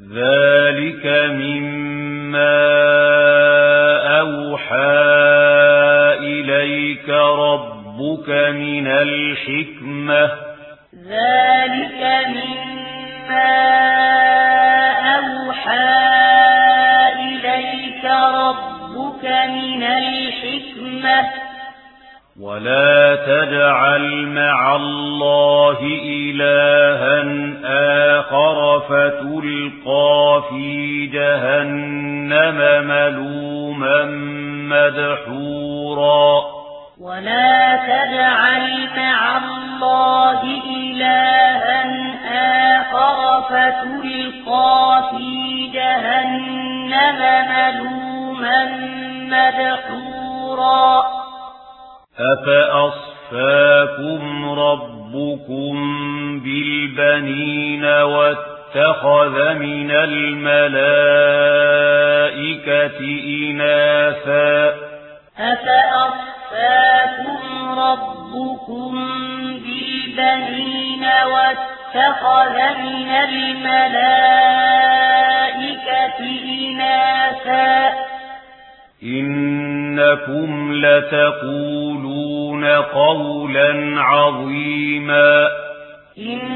ذلك مما أوحى إليك ربك من الحكمة ذلك مما أوحى إليك ربك من الحكمة ولا تجعل مع الله إلها فَتُلْقَى فِي جَهَنَّمَ مَلُومًا مَدْحُورًا وَلَا تَجْعَلْ مَعَ اللَّهِ إِلَٰهًا آخَرَ فَتُلْقَى فِي جَهَنَّمَ مَلُومًا مَدْحُورًا أَفَأَصْفَاكُمْ رَبُّكُمْ بِالْبَنِينَ وَالتَّخَذَ واتخذ من الملائكة إناثا. أفأصفاكم ربكم بالبنين واتخذ من الملائكة إناثا؟ إنكم لتقولون قولا عظيما. إن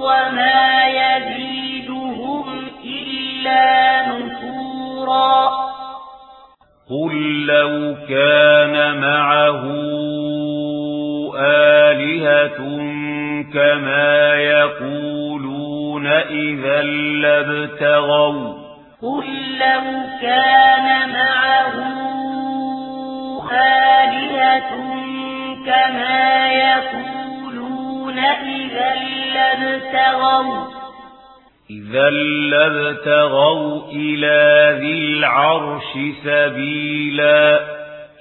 وما يزيدهم إلا نفورا. قل لو كان معه آلهة كما يقولون إذا لابتغوا قل لو كان معه آلهة كما يقولون إذا لابتغوا إلى ذي العرش سبيلا.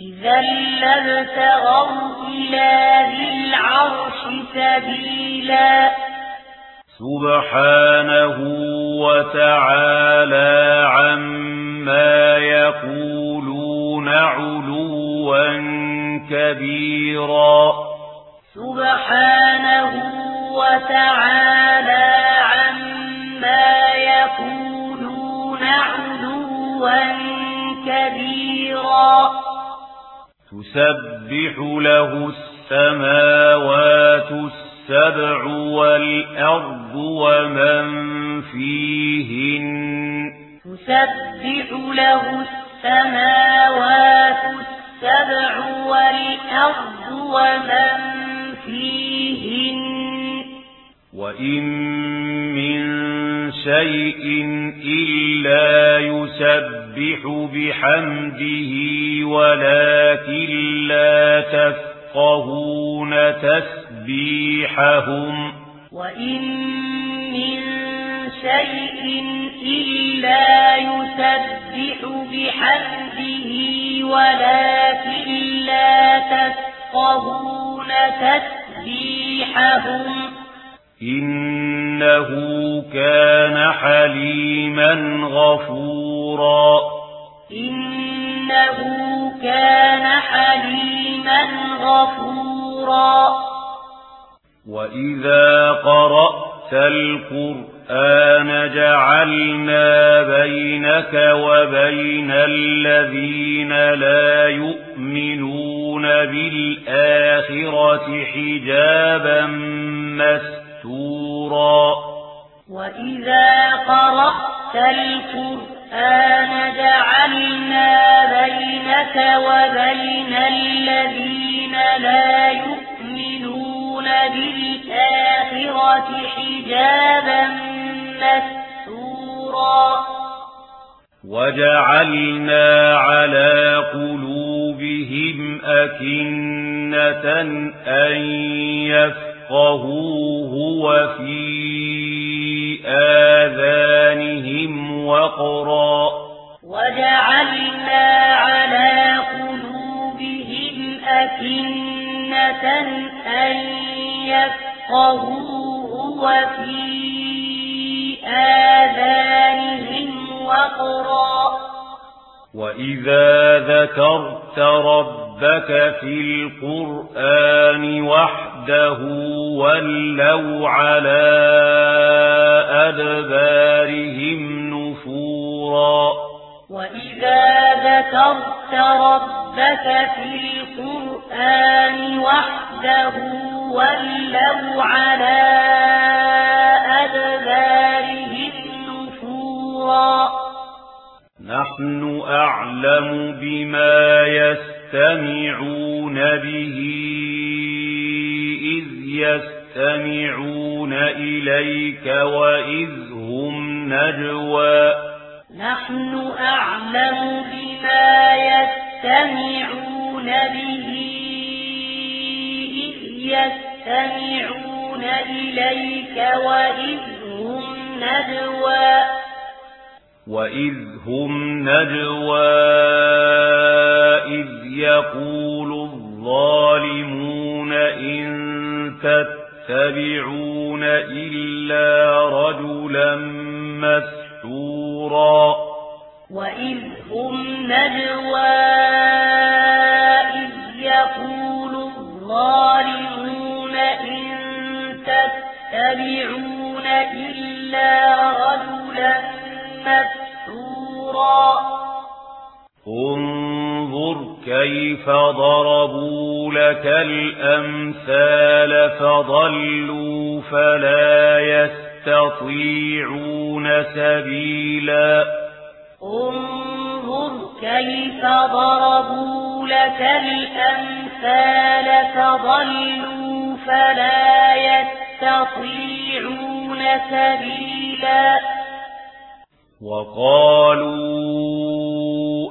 إذا لابتغوا إلى ذي العرش سبيلا. سبحانه وتعالى عما يقولون علوا كبيرا. سبحانه وتعالى عما يقولون عدوا كبيرا. تسبح له السماوات السبع والأرض ومن فيهن. تسبح له السماوات السبع والأرض ومن فيهن. وَإِن مِّن شَيْءٍ إِلَّا يُسَبِّحُ بِحَمْدِهِ وَلَكِن لَّا تَفْقَهُونَ تَسْبِيحَهُمْ وَإِن مِّن شَيْءٍ إِلَّا يُسَبِّحُ بِحَمْدِهِ وَلَكِن لَّا تَفْقَهُونَ تَسْبِيحَهُمْ إِنَّهُ كَانَ حَلِيمًا غَفُورًا. إِنَّهُ كَانَ حَلِيمًا غَفُورًا. وَإِذَا قَرَأْتَ الْقُرْآنَ جَعَلْنَا بَيْنَكَ وَبَيْنَ الَّذِينَ لَا يُؤْمِنُونَ بِالْآخِرَةِ حِجَابًا مَّسْتُورًا سورا وإذا قرأت القرآن جعلنا بينك وبين الذين لا يؤمنون بالآخرة حجابا مستورا وَجَعَلْنَا عَلَى قُلُوبِهِمْ أَكِنَّةً أَن يَفْقَهُوهُ فَيَفْقَهُوا هُوَ فِي آذَانِهِمْ وَقْرًا وَجَعَلْنَا عَلَى قُلُوبِهِمْ أَكِنَّةً أَن يَفْقَهُوهُ وَفِي آذَانِهِمْ وَقْرًا وَإِذَا ذَكَرْتَ رَبَّكَ ربك في القرآن وحده ولوا على أدبارهم نفورا وإذا ذكرت ربك في القرآن وحده ولوا على نحن أعلم بما يسر يستمعون به إذ يستمعون إليك وإذ هم نجوى. نحن أعلم بما يستمعون به إذ يستمعون إليك وإذ هم نجوى. وإذ هم نجوى إذ يقول الظالمون إن تتبعون إلا رجلا مسحورا وإذ هم نجوى إذ يقول الظالمون إن تتبعون إلا رجلا مسحورا كيف ضربوا لك الأمثال فضلوا فلا يستطيعون سبيلا انظر كيف ضربوا لك الأمثال فضلوا فلا يستطيعون سبيلا وقالوا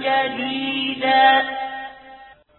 جديدا